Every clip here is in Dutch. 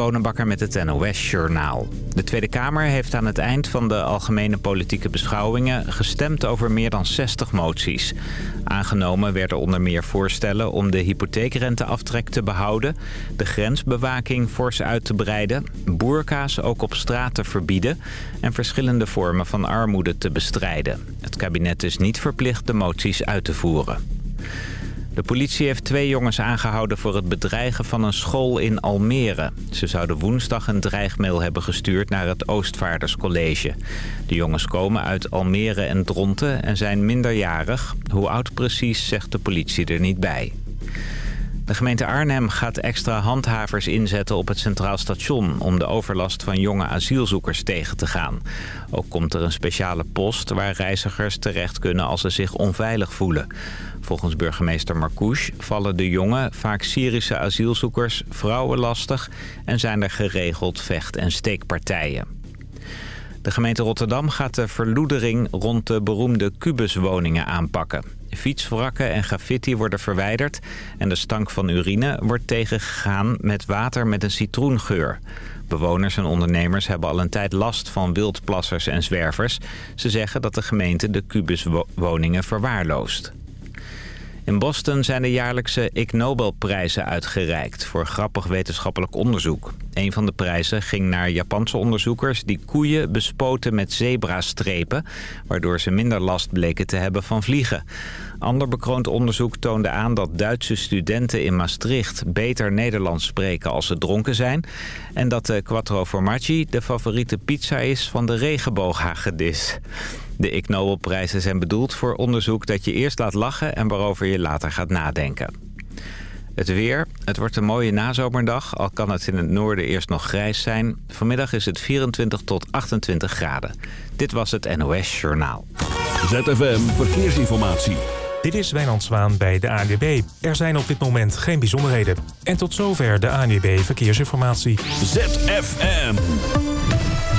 Bonenbakker met het NOS Journaal. De Tweede Kamer heeft aan het eind van de algemene politieke beschouwingen... gestemd over meer dan 60 moties. Aangenomen werden onder meer voorstellen om de hypotheekrenteaftrek te behouden... de grensbewaking fors uit te breiden... boerka's ook op straat te verbieden... en verschillende vormen van armoede te bestrijden. Het kabinet is niet verplicht de moties uit te voeren. De politie heeft twee jongens aangehouden voor het bedreigen van een school in Almere. Ze zouden woensdag een dreigmail hebben gestuurd naar het Oostvaarderscollege. De jongens komen uit Almere en Dronten en zijn minderjarig. Hoe oud precies zegt de politie er niet bij. De gemeente Arnhem gaat extra handhavers inzetten op het Centraal Station... om de overlast van jonge asielzoekers tegen te gaan. Ook komt er een speciale post waar reizigers terecht kunnen als ze zich onveilig voelen. Volgens burgemeester Marcouche vallen de jonge, vaak Syrische asielzoekers vrouwen lastig... en zijn er geregeld vecht- en steekpartijen. De gemeente Rotterdam gaat de verloedering rond de beroemde kubuswoningen aanpakken. Fietswrakken en graffiti worden verwijderd en de stank van urine wordt tegengegaan met water met een citroengeur. Bewoners en ondernemers hebben al een tijd last van wildplassers en zwervers. Ze zeggen dat de gemeente de kubuswoningen verwaarloost. In Boston zijn de jaarlijkse Ig Nobelprijzen uitgereikt voor grappig wetenschappelijk onderzoek. Een van de prijzen ging naar Japanse onderzoekers die koeien bespoten met zebrastrepen... waardoor ze minder last bleken te hebben van vliegen. Ander bekroond onderzoek toonde aan dat Duitse studenten in Maastricht beter Nederlands spreken als ze dronken zijn... en dat de quattro formaggi de favoriete pizza is van de regenbooghagedis. De Ig Nobelprijzen zijn bedoeld voor onderzoek dat je eerst laat lachen en waarover je later gaat nadenken. Het weer. Het wordt een mooie nazomerdag, al kan het in het noorden eerst nog grijs zijn. Vanmiddag is het 24 tot 28 graden. Dit was het NOS Journaal. ZFM Verkeersinformatie. Dit is Wijnand Zwaan bij de ANWB. Er zijn op dit moment geen bijzonderheden. En tot zover de ANWB Verkeersinformatie. ZFM.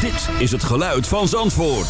Dit is het geluid van Zandvoort.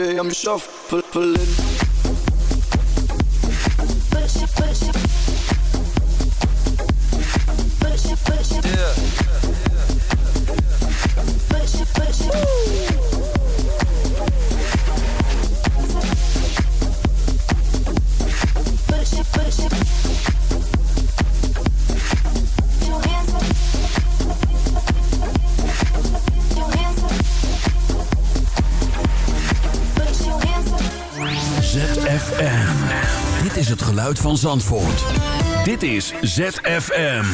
day I'm shuffling. Push it, push it. Van Zandvoort. Dit is ZFM.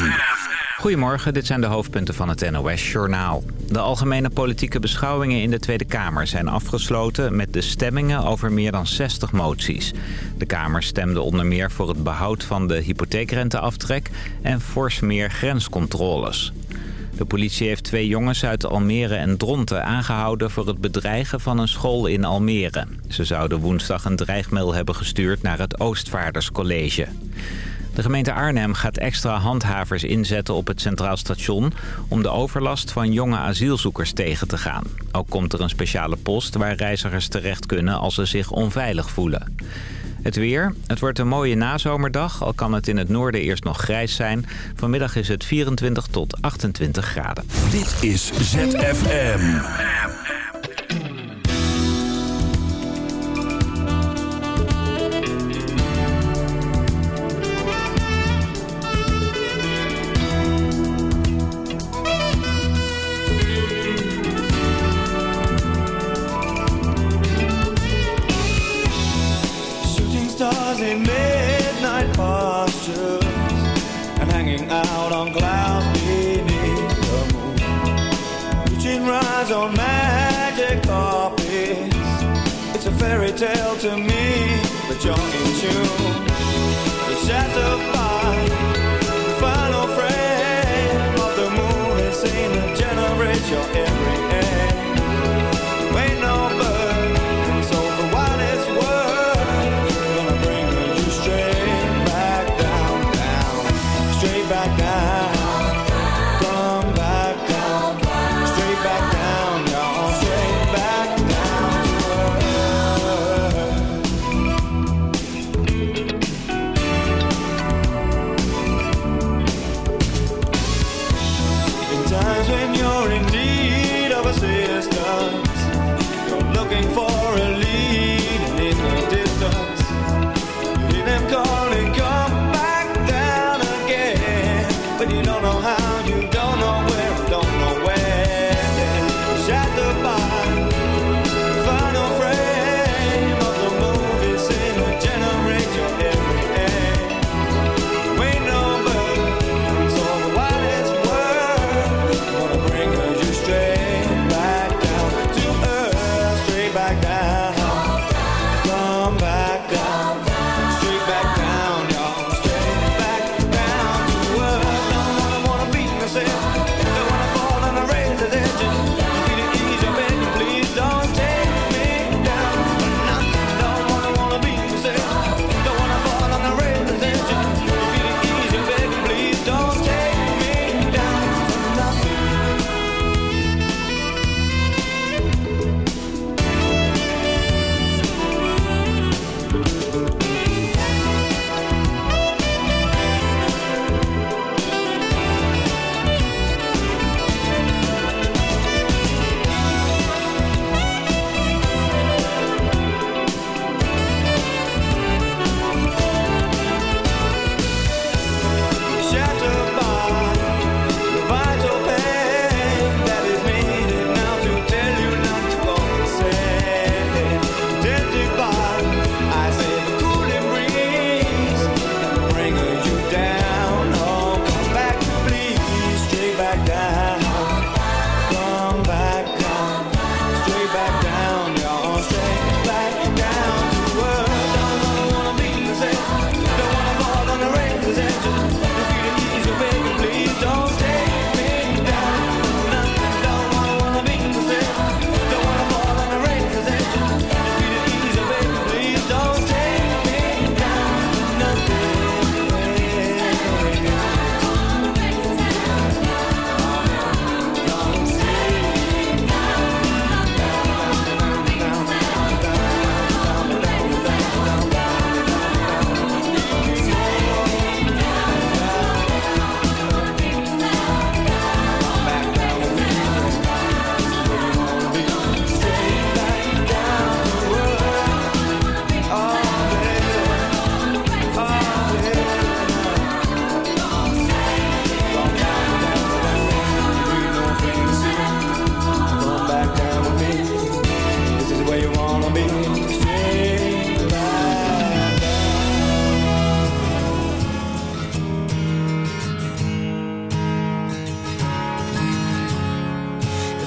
Goedemorgen, dit zijn de hoofdpunten van het NOS-journaal. De algemene politieke beschouwingen in de Tweede Kamer zijn afgesloten... met de stemmingen over meer dan 60 moties. De Kamer stemde onder meer voor het behoud van de hypotheekrenteaftrek... en fors meer grenscontroles. De politie heeft twee jongens uit Almere en Dronten aangehouden... voor het bedreigen van een school in Almere. Ze zouden woensdag een dreigmail hebben gestuurd naar het Oostvaarderscollege. De gemeente Arnhem gaat extra handhavers inzetten op het Centraal Station... om de overlast van jonge asielzoekers tegen te gaan. Ook komt er een speciale post waar reizigers terecht kunnen als ze zich onveilig voelen. Het weer. Het wordt een mooie nazomerdag, al kan het in het noorden eerst nog grijs zijn. Vanmiddag is het 24 tot 28 graden. Dit is ZFM. Stars in midnight postures and hanging out on clouds beneath the moon. Reaching rides on magic carpets. It's a fairy tale to me, but you're in tune. You're shattered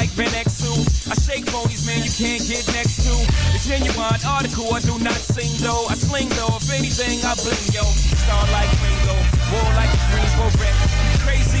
like Ben X2. I shake ponies, man, you can't get next to. The genuine article, I do not sing though. I sling though, if anything, I bling yo. Star like Ringo, war like a Greensboro wreck. Crazy